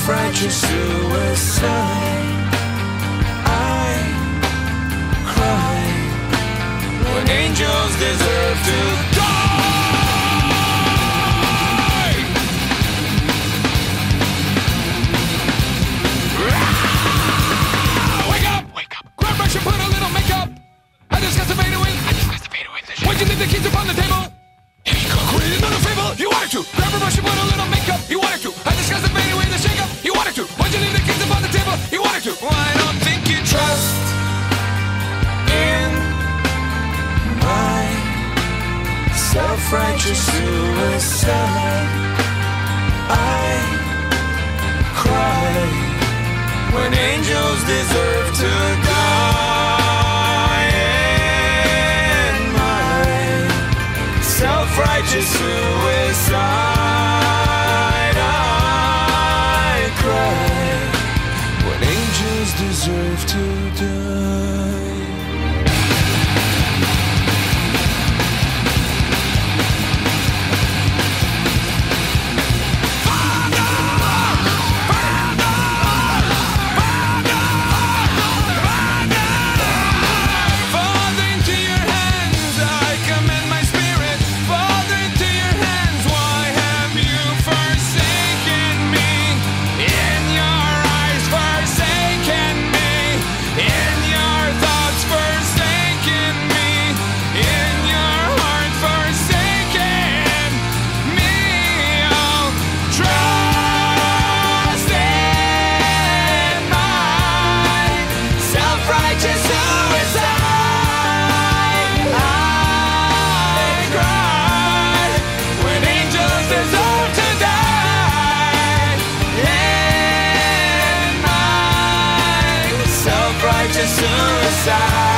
self-righteous suicide. I cry when angels deserve to die. Wake up! Wake up! Grab brush and put a little makeup. I discuss the fade away. I discuss the fade away. Why'd you leave the keys upon the table? Here you go, create another fable. You wanted to grab a brush and put a little makeup. You wanted to. Table? You wanted to. I don't think you trust in my self-righteous suicide. I cry when angels deserve to die. In my self-righteous suicide, to die. My suicide.